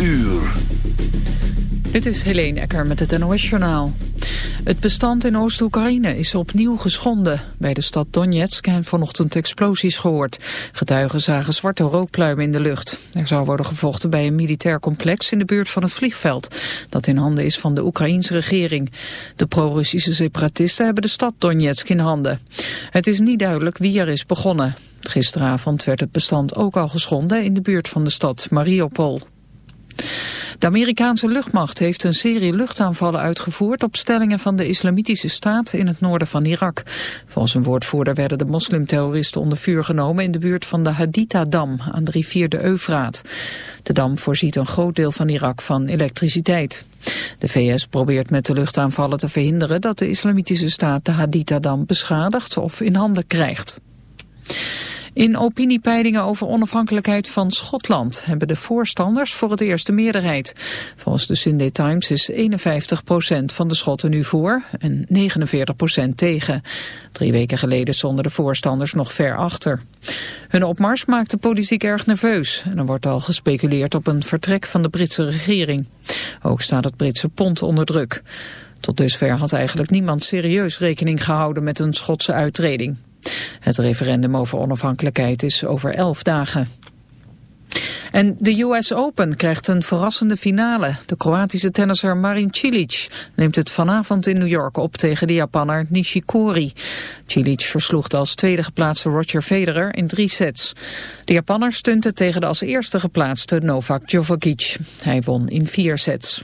uur. Dit is Helene Ecker met het NOS-journaal. Het bestand in Oost-Oekraïne is opnieuw geschonden. Bij de stad Donetsk zijn vanochtend explosies gehoord. Getuigen zagen zwarte rookpluimen in de lucht. Er zou worden gevochten bij een militair complex in de buurt van het vliegveld... dat in handen is van de Oekraïense regering. De pro-Russische separatisten hebben de stad Donetsk in handen. Het is niet duidelijk wie er is begonnen. Gisteravond werd het bestand ook al geschonden in de buurt van de stad Mariupol. De Amerikaanse luchtmacht heeft een serie luchtaanvallen uitgevoerd op stellingen van de islamitische staat in het noorden van Irak. Volgens een woordvoerder werden de moslimterroristen onder vuur genomen in de buurt van de Haditha-dam aan de rivier de Eufraat. De dam voorziet een groot deel van Irak van elektriciteit. De VS probeert met de luchtaanvallen te verhinderen dat de islamitische staat de Haditha-dam beschadigt of in handen krijgt. In opiniepeilingen over onafhankelijkheid van Schotland hebben de voorstanders voor het eerst de meerderheid. Volgens de Sunday Times is 51% van de Schotten nu voor en 49% tegen. Drie weken geleden stonden de voorstanders nog ver achter. Hun opmars maakt de politiek erg nerveus en er wordt al gespeculeerd op een vertrek van de Britse regering. Ook staat het Britse pond onder druk. Tot dusver had eigenlijk niemand serieus rekening gehouden met een Schotse uittreding. Het referendum over onafhankelijkheid is over elf dagen. En de US Open krijgt een verrassende finale. De Kroatische tennisser Marin Cilic neemt het vanavond in New York op tegen de Japanner Nishikori. Cilic versloeg als tweede geplaatste Roger Federer in drie sets. De Japanner stunte tegen de als eerste geplaatste Novak Djokovic. Hij won in vier sets.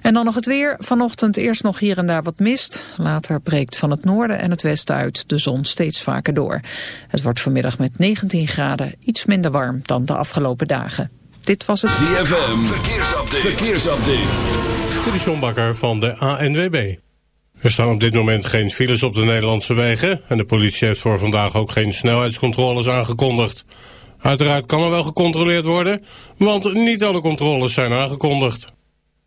En dan nog het weer. Vanochtend eerst nog hier en daar wat mist. Later breekt van het noorden en het westen uit de zon steeds vaker door. Het wordt vanmiddag met 19 graden iets minder warm dan de afgelopen dagen. Dit was het... ZFM, verkeersupdate. verkeersupdate. De Sjombakker van de ANWB. Er staan op dit moment geen files op de Nederlandse wegen... en de politie heeft voor vandaag ook geen snelheidscontroles aangekondigd. Uiteraard kan er wel gecontroleerd worden, want niet alle controles zijn aangekondigd.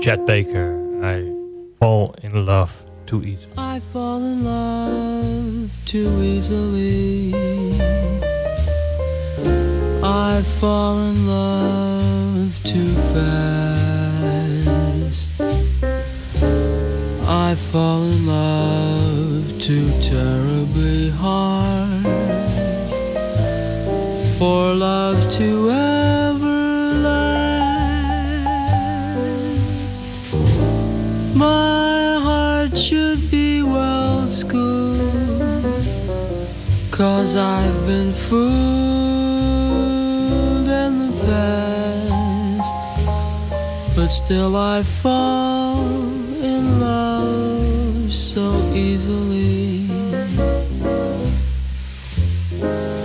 Chad Baker. I fall in love to eat. easily.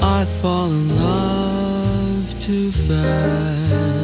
I fall in love too fast.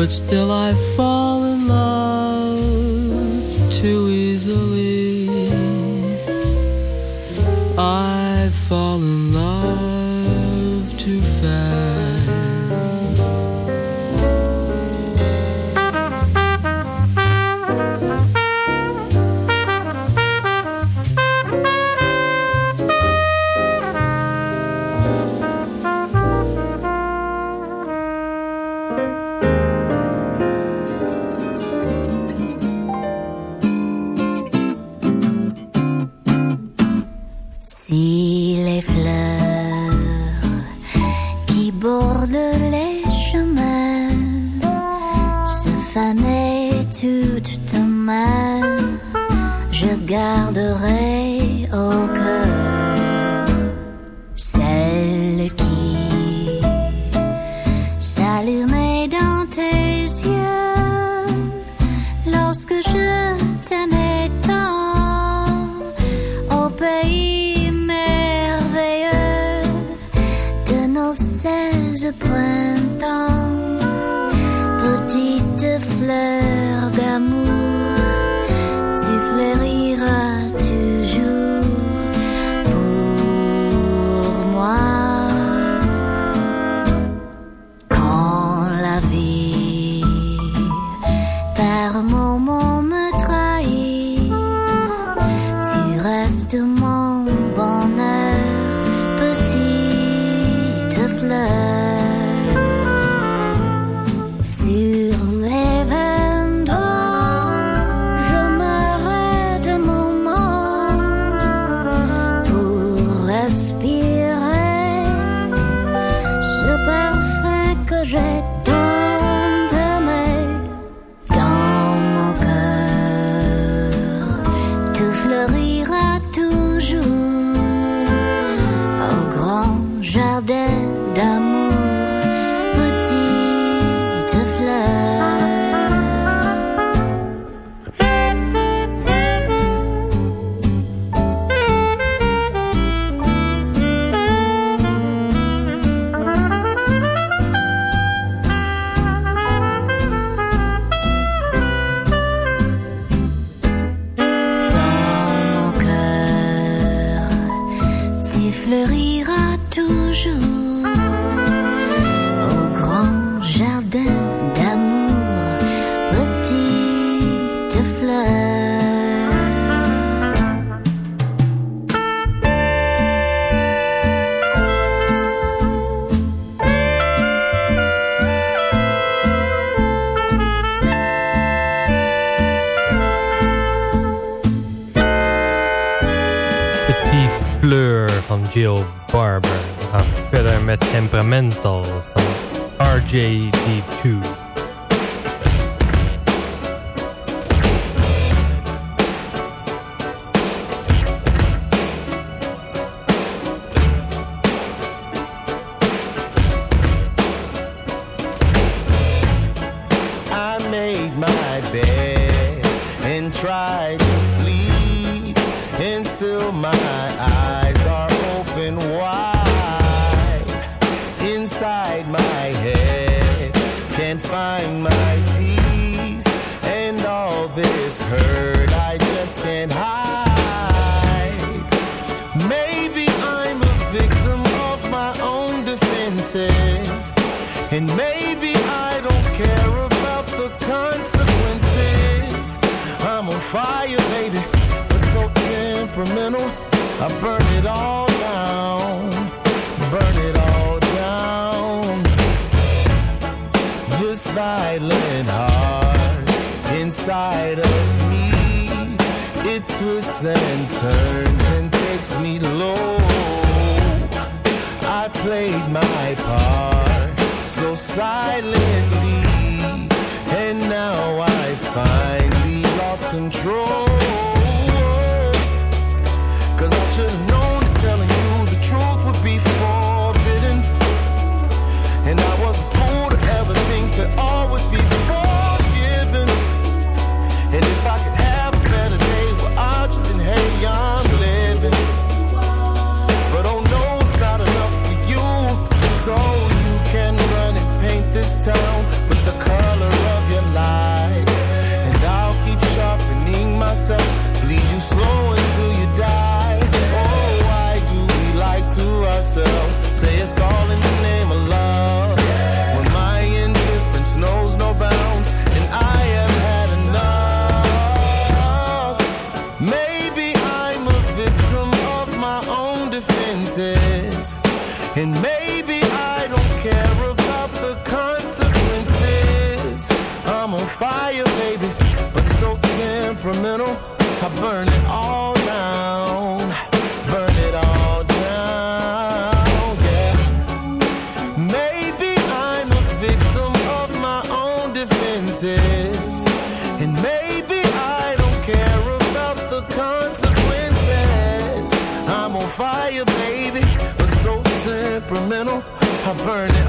but still I fall in love too easily. I fall in can't find my peace. And all this hurt I just can't hide. Maybe I'm a victim of my own defenses. And maybe I don't care about the consequences. I'm on fire, baby, but so temperamental. I burn it all silent heart inside of me. It twists and turns and takes me low. I played my part so silently, and now I finally lost control. burning.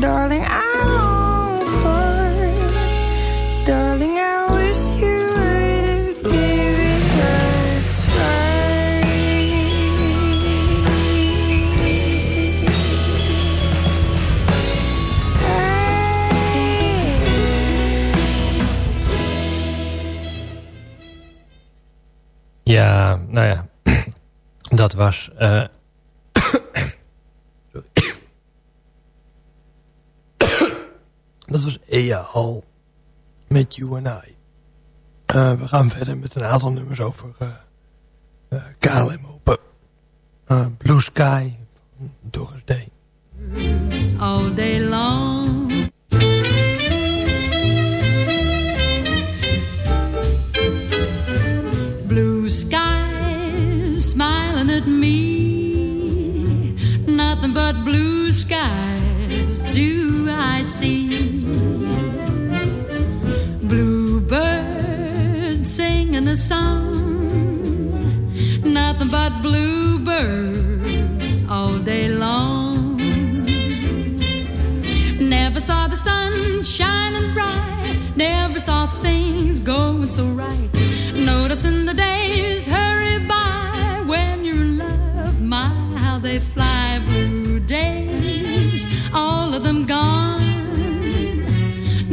Darling, darling, Ja, nou ja. Dat was... eh, Sorry. Dat was Ea Hall met You and I. Eh, we gaan verder met een aantal nummers over eh, KLM Open. Blue Sky Doris Day. all day long. See. Bluebird singing a song. Nothing but bluebirds all day long. Never saw the sun shining bright. Never saw things going so right. Noticing the days hurry by when you're in love. My, how they fly. Blue days, all of them gone.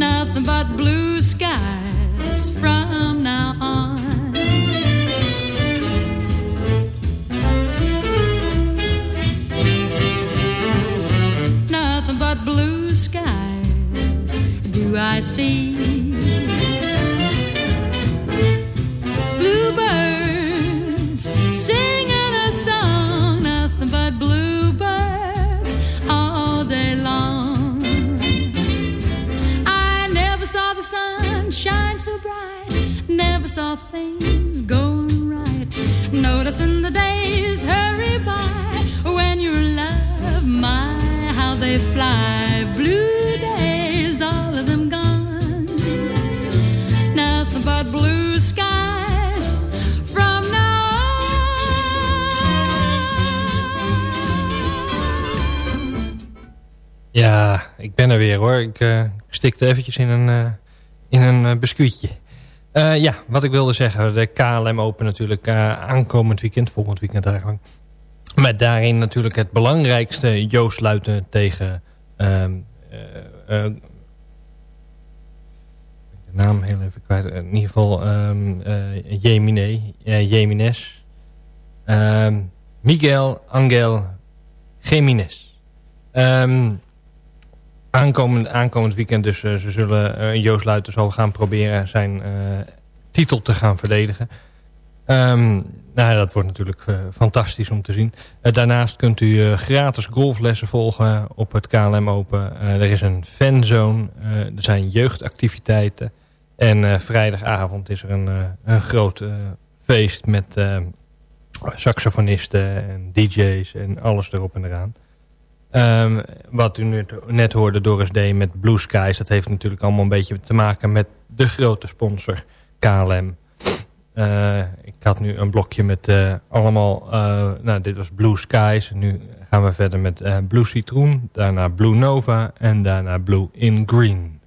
Nothing but blue skies from now on. Nothing but blue skies do I see. Noticing the days hurry by when in love, my how they fly. Blue days, all of them gone. Nothing but blue skies from now Ja, ik ben er weer hoor. Ik eh, stikte eventjes in een, eh, in een eh, biscuitje. Eh, ja, wat ik wilde zeggen. De KLM Open natuurlijk eh, aankomend weekend. Volgend weekend eigenlijk. Met daarin natuurlijk het belangrijkste Joost Luiten tegen... eh, de naam heel even kwijt. In ieder geval um, uh, Jemine, Jemines. Ehm, Miguel Angel Jiménez. Ehm, aankomend, aankomend weekend dus eh, ze zullen eh, Joost Luiten zal gaan proberen zijn eh, titel te gaan verdedigen. Ehm, nou, dat wordt natuurlijk fantastisch om te zien. Daarnaast kunt u gratis golflessen volgen op het KLM Open. Er is een fanzone, er zijn jeugdactiviteiten. En vrijdagavond is er een, een groot feest met saxofonisten en dj's en alles erop en eraan. Ehm, wat u net, net hoorde, Doris D. met Blue Skies... dat heeft natuurlijk allemaal een beetje te maken met de grote sponsor KLM. Eh, ik had nu een blokje met eh, allemaal... eh, nou, dit was Blue Skies. Nu gaan we verder met Blue Citroen. Daarna Blue Nova. En daarna Blue in Green.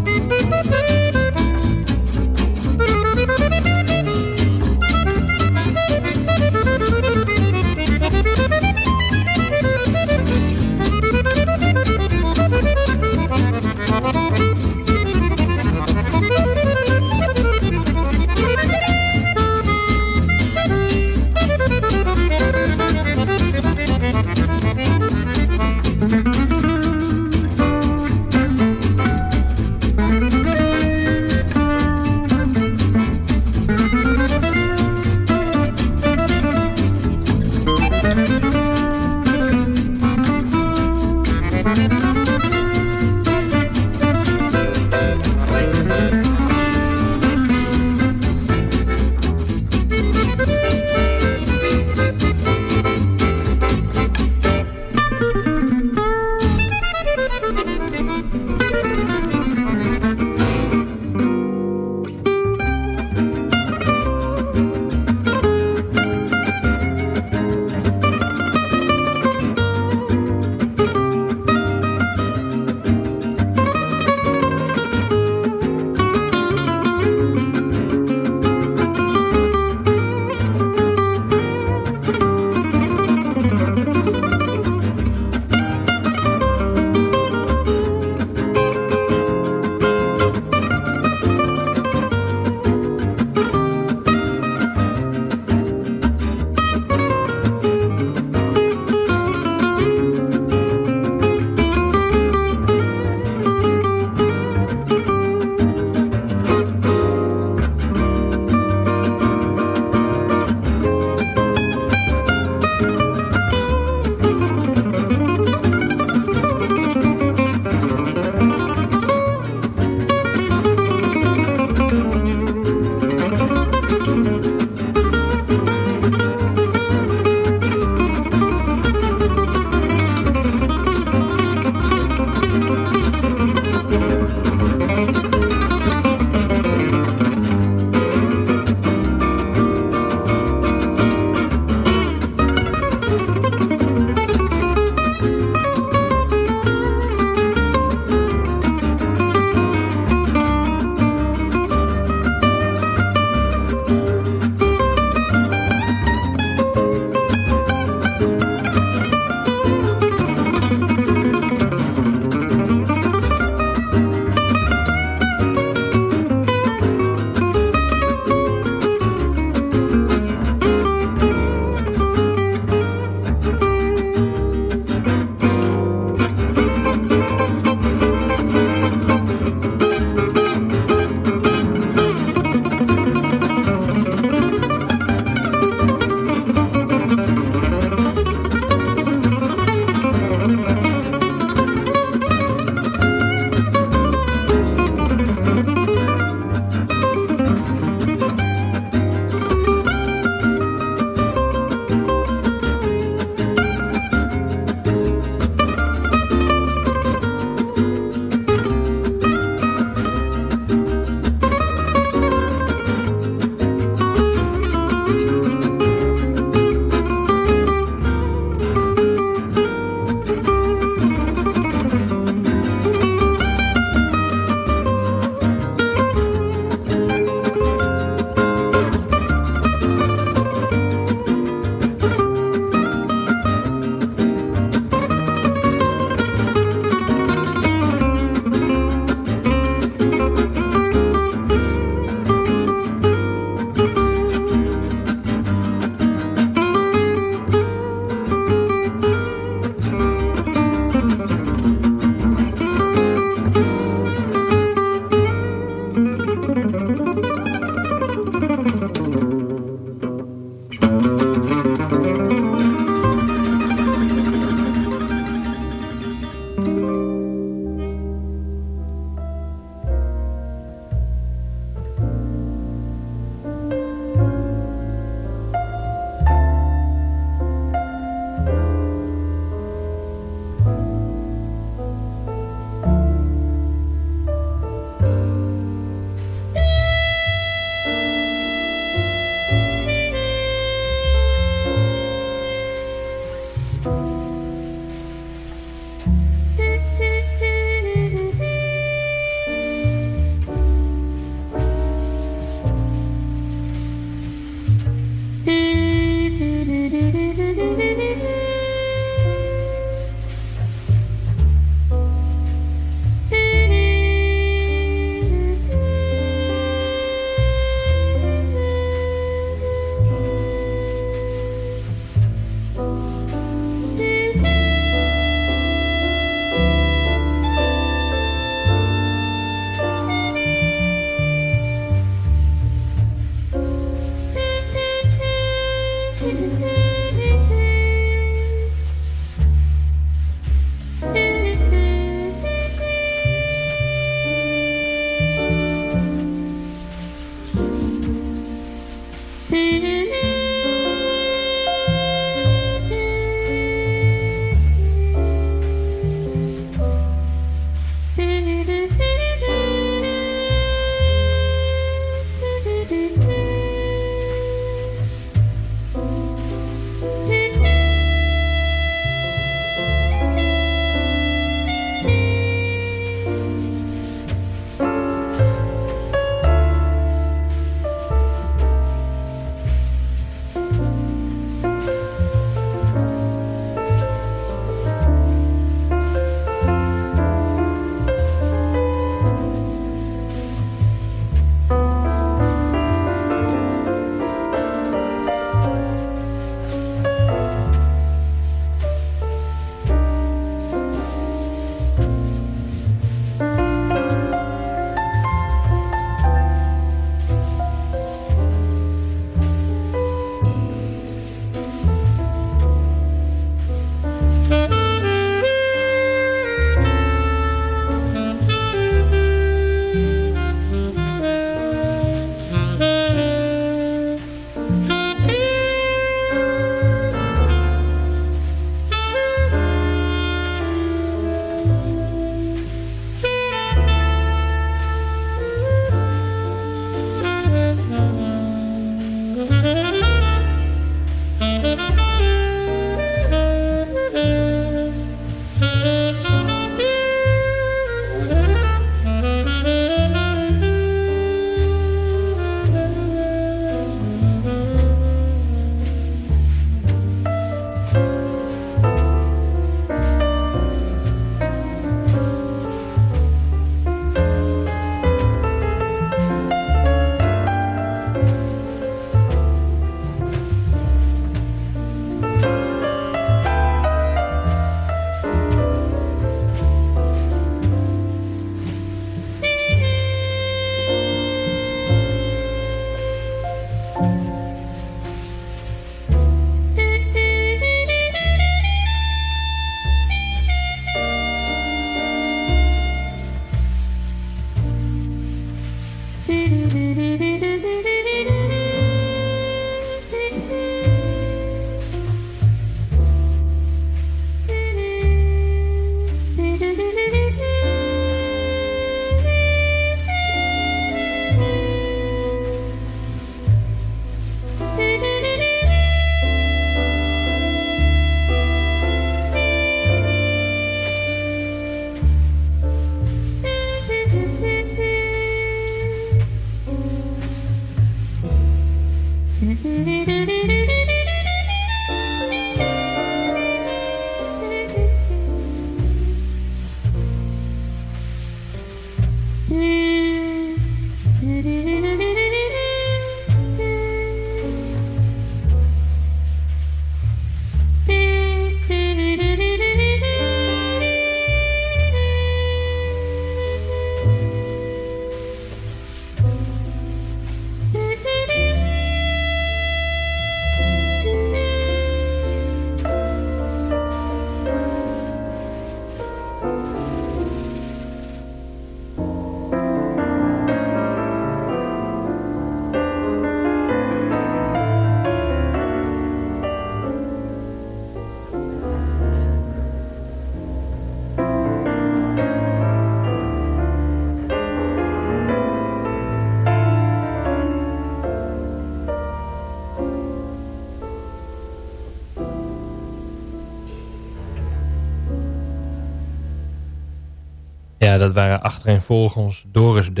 Ja, dat waren achtereenvolgens Doris D,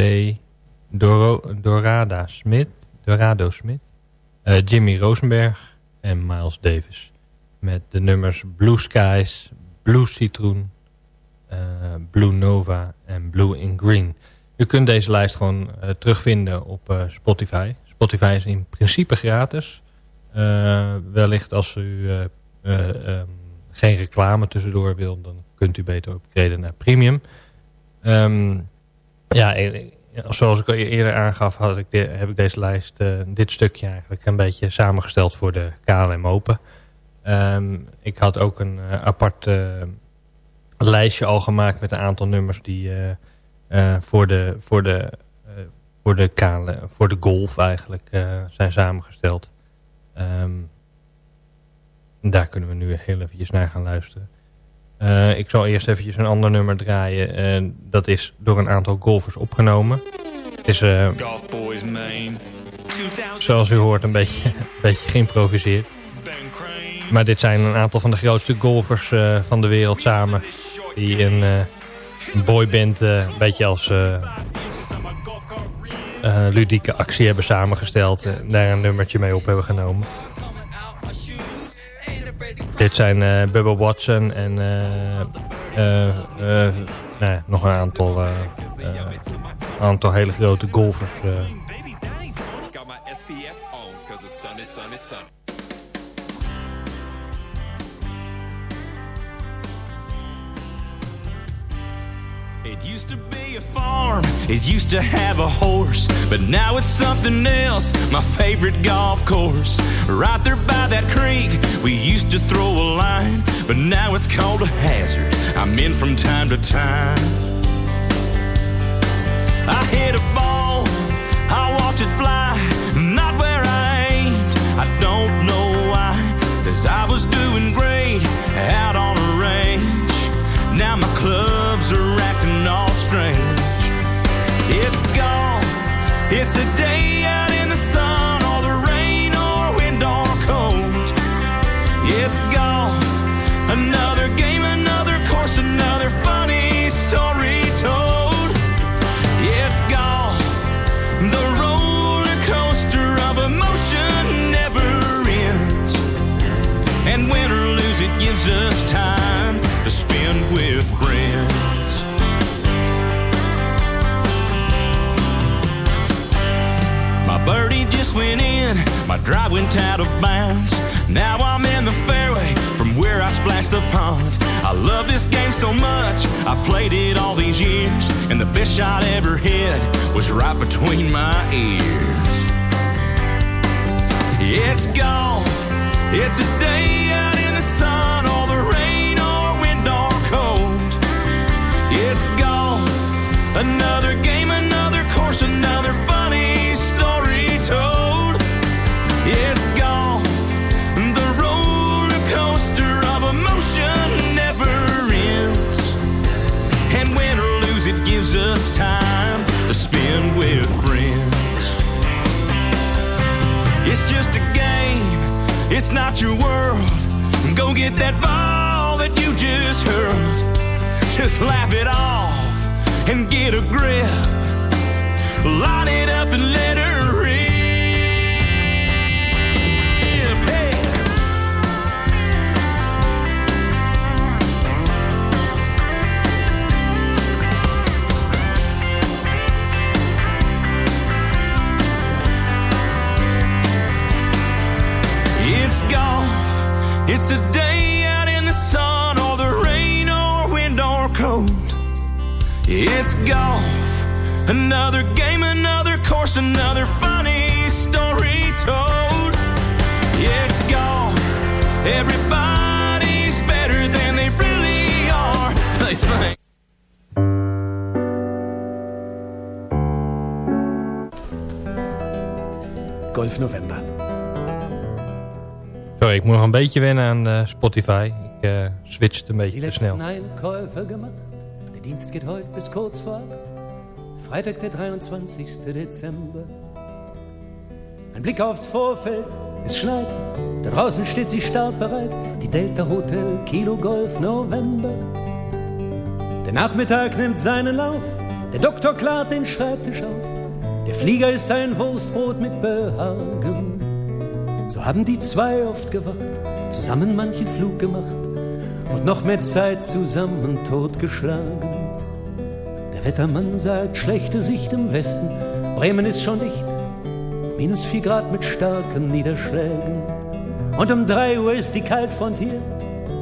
Doro, Dorada Dorado Smith, eh, Jimmy Rosenberg en Miles Davis. Met de nummers Blue Skies, Blue Citroen, eh, Blue Nova en Blue in Green. U kunt deze lijst gewoon eh, terugvinden op Spotify. Spotify is in principe gratis. Wellicht als u eh, eh, ehm, geen reclame tussendoor wil, dan kunt u beter upgraden naar premium. Ehm, ja, eh, zoals ik al eerder aangaf, had ik heb ik deze lijst, eh, dit stukje eigenlijk een beetje samengesteld voor de KLM Open. Ehm, ik had ook een eh, apart eh, lijstje al gemaakt met een aantal nummers die voor, de, voor, de, voor, de KLM, voor de golf eigenlijk zijn samengesteld. Ehm, daar kunnen we nu heel eventjes naar gaan luisteren. Eh, ik zal eerst eventjes een ander nummer draaien. Eh, dat is door een aantal golfers opgenomen. Het is, eh, zoals u hoort, een beetje, een beetje geïmproviseerd. Maar dit zijn een aantal van de grootste golfers van de wereld samen. Die een, een boyband een beetje als ludieke actie hebben samengesteld. En daar een nummertje mee op hebben genomen. Dit zijn eh Bubba Watson en eh, eh, ja, nog een aantal, aantal hele grote golfers. It used to be a farm, it used to have a horse, but now it's something else. My favorite golf course. Right there by that creek, we used to throw a line, but now it's called a hazard. I'm in from time to time. I hit a ball, I watch it fly, not where I aimed. I don't know why, cause I was doing great out on a range. Now my are acting all strange. It's gone, it's a day just went in, my drive went out of bounds. Now I'm in the fairway from where I splashed the pond. I love this game so much, I played it all these years, and the best shot ever hit was right between my ears. It's gone, it's a day out in the sun, or the rain, or wind, or cold. It's gone, another game, another course, another funny story told. Gives us time to spend with friends. It's just a game, it's not your world. Go get that ball that you just hurled. Just laugh it off and get a grip. Line it up and let her It's a day out in the sun, or the rain, or wind, or cold. It's gone. Another game, another course, another funny story told. It's gone. Everybody's better than they really are. They think. Golf November. Sorry, ik moet nog een beetje wennen aan eh, Spotify. Ik eh switcht een beetje te snel. Einkäufe gemacht. Der Dienst geht heute bis kurz vor acht. Freitag, der 23. Dezember. Ein Blick aufs Vorfeld, es schneit. Da draußen steht sie startbereit. Die Delta Hotel Kilo Golf November. Der Nachmittag nimmt seinen Lauf, der Doktor klart den Schreibtisch auf. Der Flieger ist ein Wurstbrot mit Behagen. So haben die zwei oft gewacht, zusammen manchen Flug gemacht und noch mehr Zeit zusammen totgeschlagen. Der Wettermann sagt schlechte Sicht im Westen, Bremen ist schon dicht, minus vier Grad mit starken Niederschlägen. Und um drei Uhr ist die Kaltfront hier.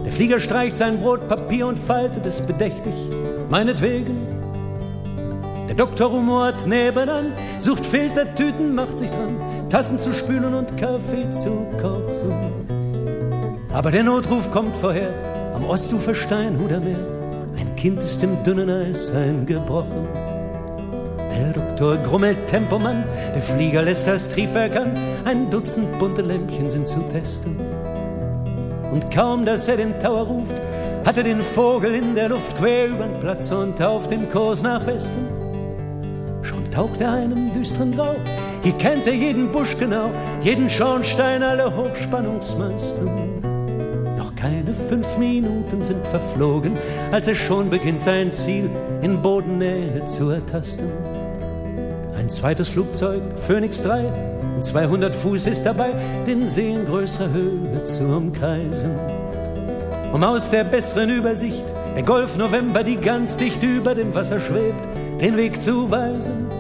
Der Flieger streicht sein Brotpapier und faltet es bedächtig, meinetwegen. Der Doktor rumort nebenan, sucht Filtertüten, macht sich dran, Tassen zu spülen und Kaffee zu kochen. Aber der Notruf kommt vorher, am Ostufer Steinhuder Meer. Ein Kind ist im dünnen Eis eingebrochen. Der Doktor grummelt Tempomann, der Flieger lässt das Triebwerk an, ein Dutzend bunte Lämpchen sind zu testen. Und kaum, dass er den Tower ruft, hat er den Vogel in der Luft quer übern Platz und auf dem Kurs nach Westen. Schon taucht er einem düsteren Grau, hier kennt er jeden Busch genau, jeden Schornstein, alle Hochspannungsmasten. Noch keine fünf Minuten sind verflogen, als er schon beginnt sein Ziel in Bodennähe zu ertasten. Ein zweites Flugzeug, Phoenix 3, und 200 Fuß ist dabei, den See in größerer Höhe zu umkreisen. Um aus der besseren Übersicht, der Golf November, die ganz dicht über dem Wasser schwebt, den Weg zu weisen.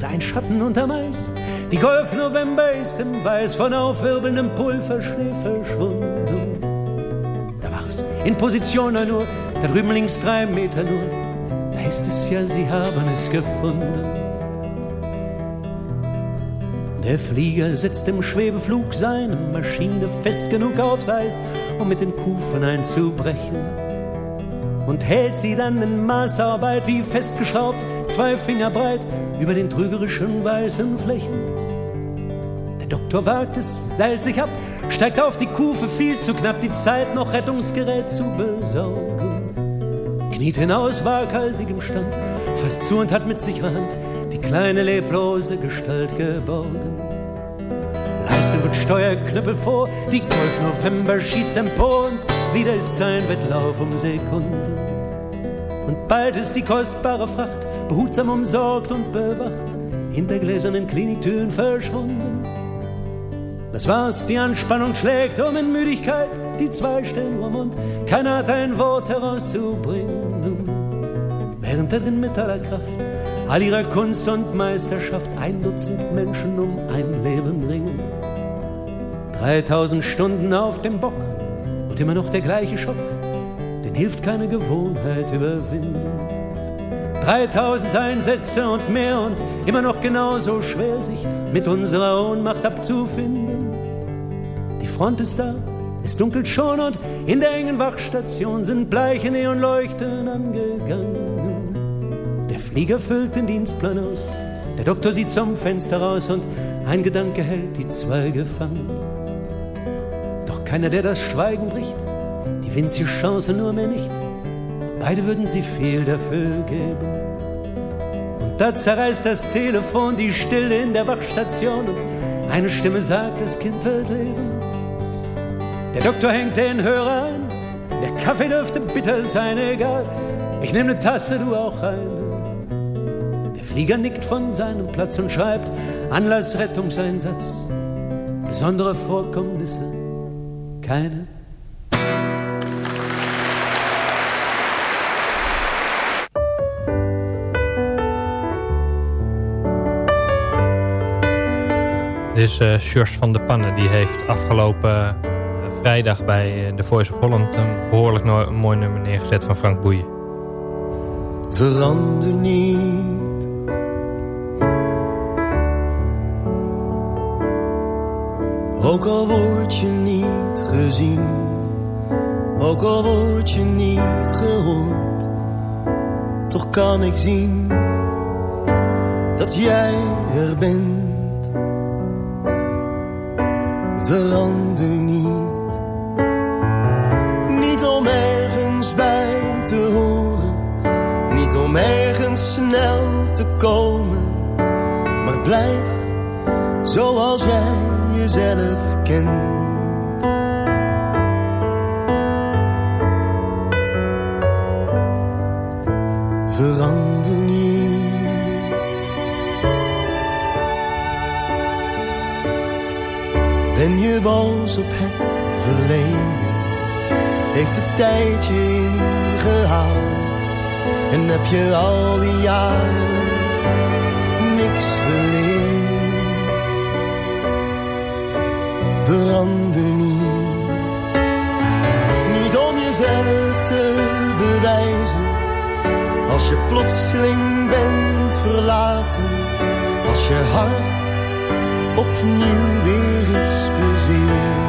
War da ein Schatten unterm Eis? Die Golf November ist im Weiß von aufwirbelndem Pulverschnee verschwunden. Da war's in Position na nur, da drüben links drei Meter nur. Da ist es ja, sie haben es gefunden. Der Flieger sitzt im Schwebeflug, seine Maschine fest genug aufs Eis, um mit den Kufen einzubrechen. Und hält sie dann in Maßarbeit wie festgeschraubt, zwei Finger breit, über den trügerischen weißen Flächen. Der Doktor wagt es, seilt sich ab, steigt auf die Kufe, viel zu knapp, die Zeit noch Rettungsgerät zu besorgen. Kniet hinaus, waghalsig im Stand, fasst zu und hat mit sicherer Hand die kleine leblose Gestalt geborgen. Leiste wird Steuerknüppel vor, die Golf November schießt empor und wieder ist sein Wettlauf um Sekunden. Und bald ist die kostbare Fracht behutsam umsorgt und bewacht, hinter gläsernen Kliniktüren verschwunden. Das war's, die Anspannung schlägt um in Müdigkeit, die zwei stehen rum und keiner hat ein Wort herauszubringen. Während darin mit aller Kraft all ihrer Kunst und Meisterschaft ein Dutzend Menschen um ein Leben ringen. 3000 Stunden auf dem Bock und immer noch der gleiche Schock, den hilft keine Gewohnheit überwinden. 3000 Einsätze und mehr und immer noch genauso schwer, sich mit unserer Ohnmacht abzufinden. Die Front ist da, es dunkelt schon und in der engen Wachstation sind bleiche Neonleuchten angegangen. Der Flieger füllt den Dienstplan aus, der Doktor sieht zum Fenster raus und ein Gedanke hält die zwei gefangen. Doch keiner, der das Schweigen bricht, die winzige Chance nur mehr nicht. Beide würden sie viel dafür geben. Und da zerreißt das Telefon die Stille in der Wachstation und eine Stimme sagt, das Kind wird leben. Der Doktor hängt den Hörer ein, der Kaffee dürfte bitter sein, egal. Ich nehme eine Tasse, du auch eine. Der Flieger nickt von seinem Platz und schreibt Anlassrettungseinsatz. Besondere Vorkommnisse, keine. Is eh Sjors van de Pannen. Die heeft afgelopen eh, vrijdag bij eh, The Voice of Holland... een behoorlijk mooi nummer neergezet van Frank Boeien. Verander niet. Ook al word je niet gezien, ook al word je niet gehoord, toch kan ik zien dat jij er bent. Verander niet, niet om ergens bij te horen, niet om ergens snel te komen, maar blijf zoals jij jezelf kent. je boos op het verleden? Heeft de tijd je ingehaald? En heb je al die jaren niks geleerd? Verander niet, niet om jezelf te bewijzen. Als je plotseling bent verlaten, als je hart opnieuw weer eens bezig.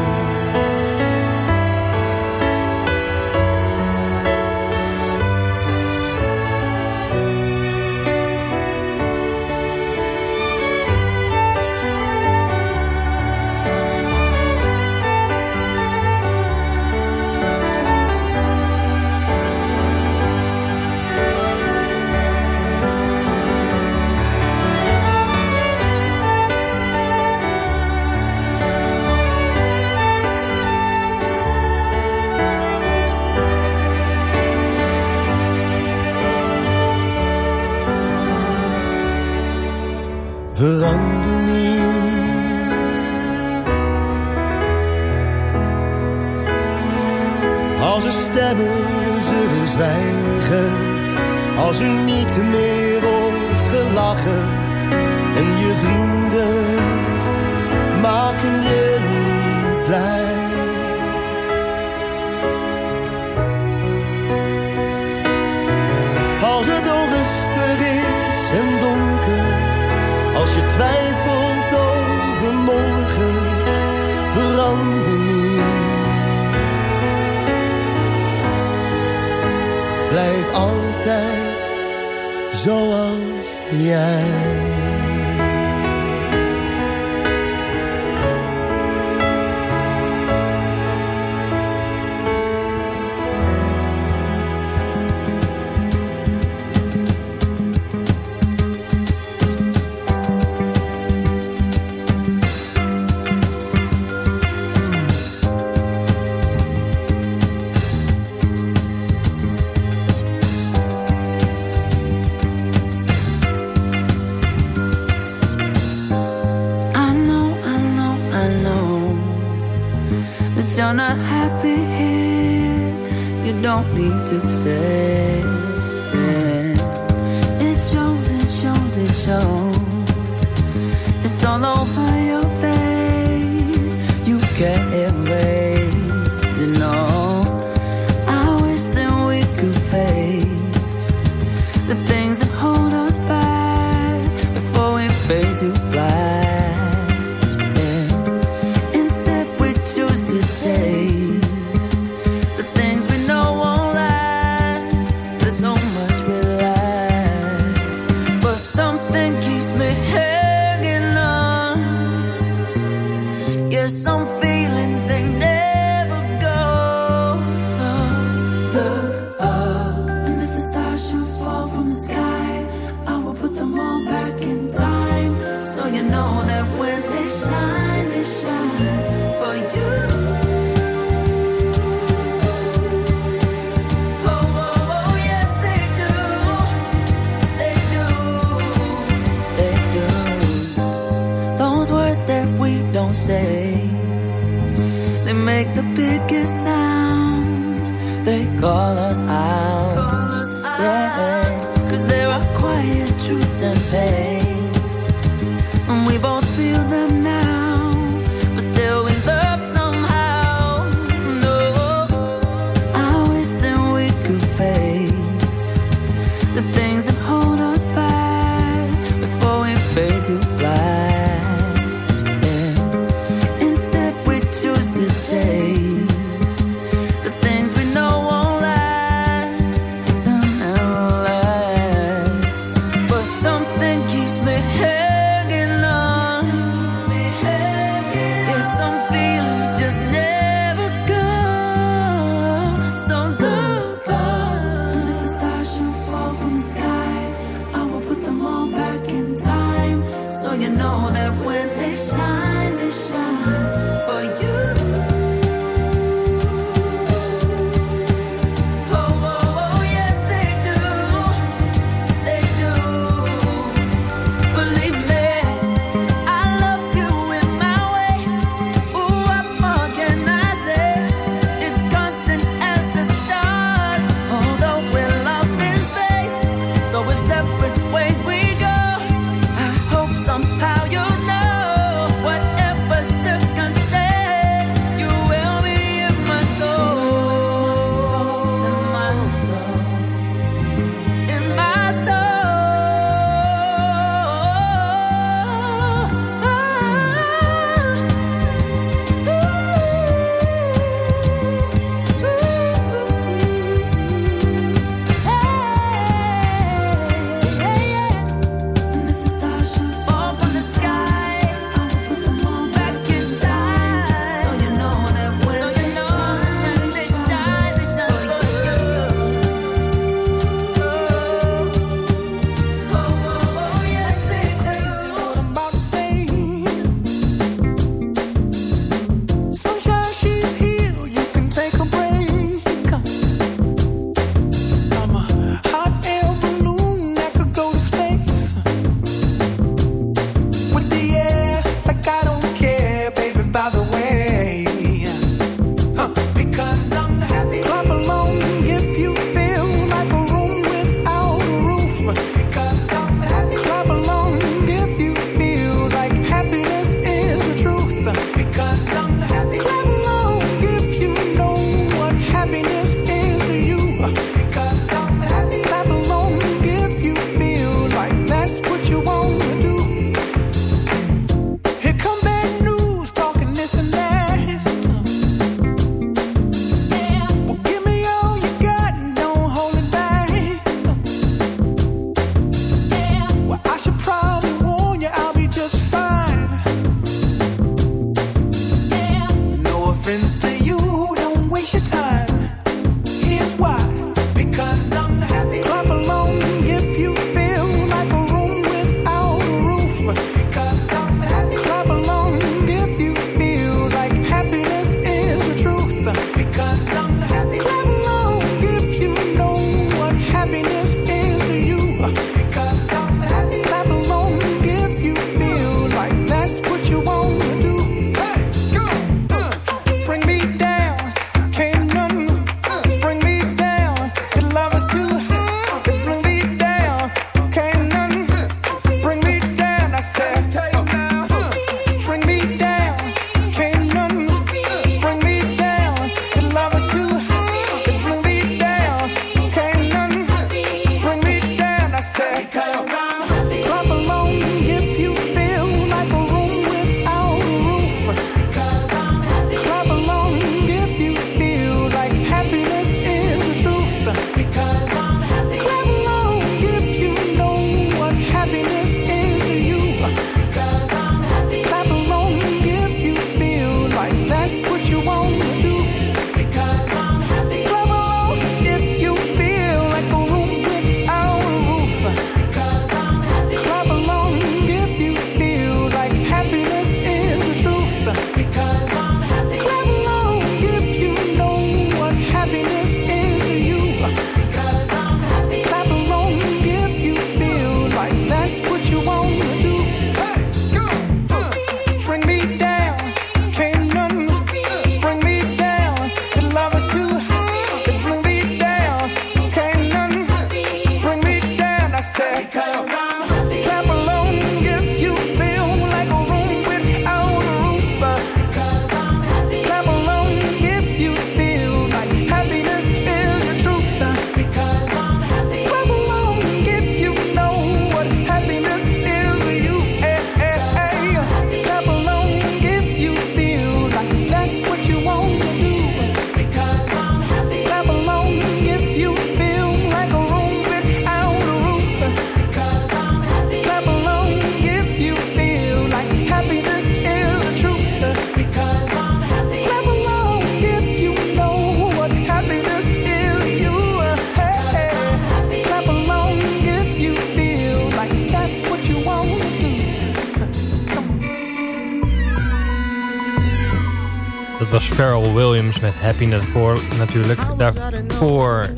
met happiness for voor natuurlijk. Daarvoor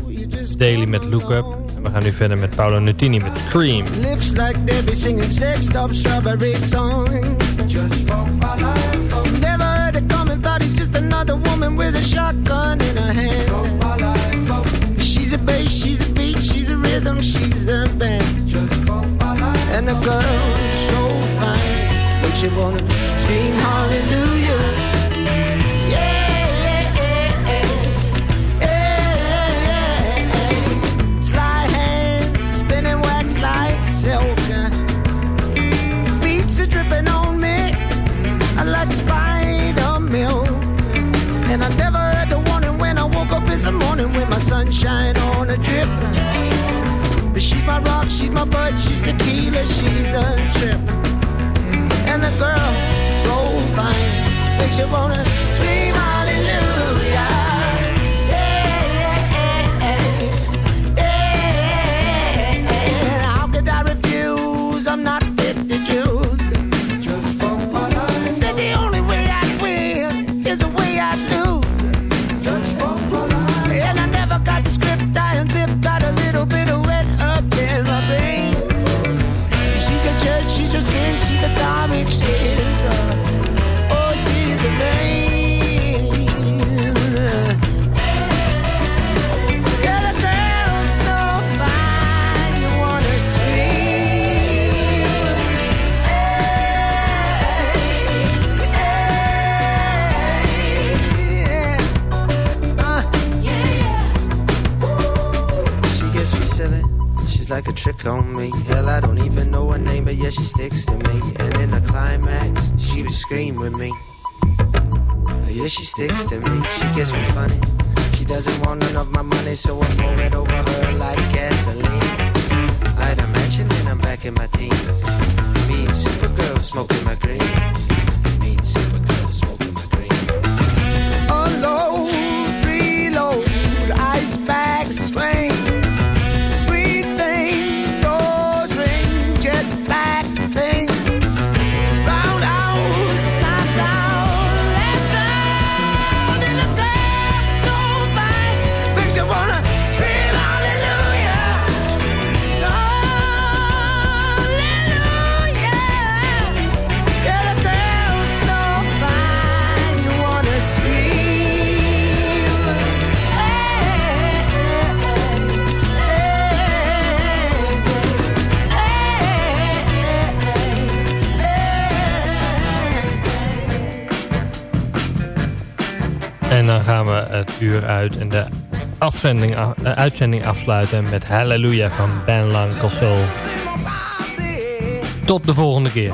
Daily met Look Up. En we gaan nu verder met Paolo Nutini met Cream. Lips like they be singing sex stop strawberry song. Just for my life. Never heard it coming, thought he's just another woman with a shotgun in her hand. She's a bass, she's a beat, she's a rhythm, she's a band. Just. And the girl so fine, but she wanna scream hallelujah. en de afzending, eh, uitzending afsluiten met Hallelujah van Ben Lang Tot de volgende keer.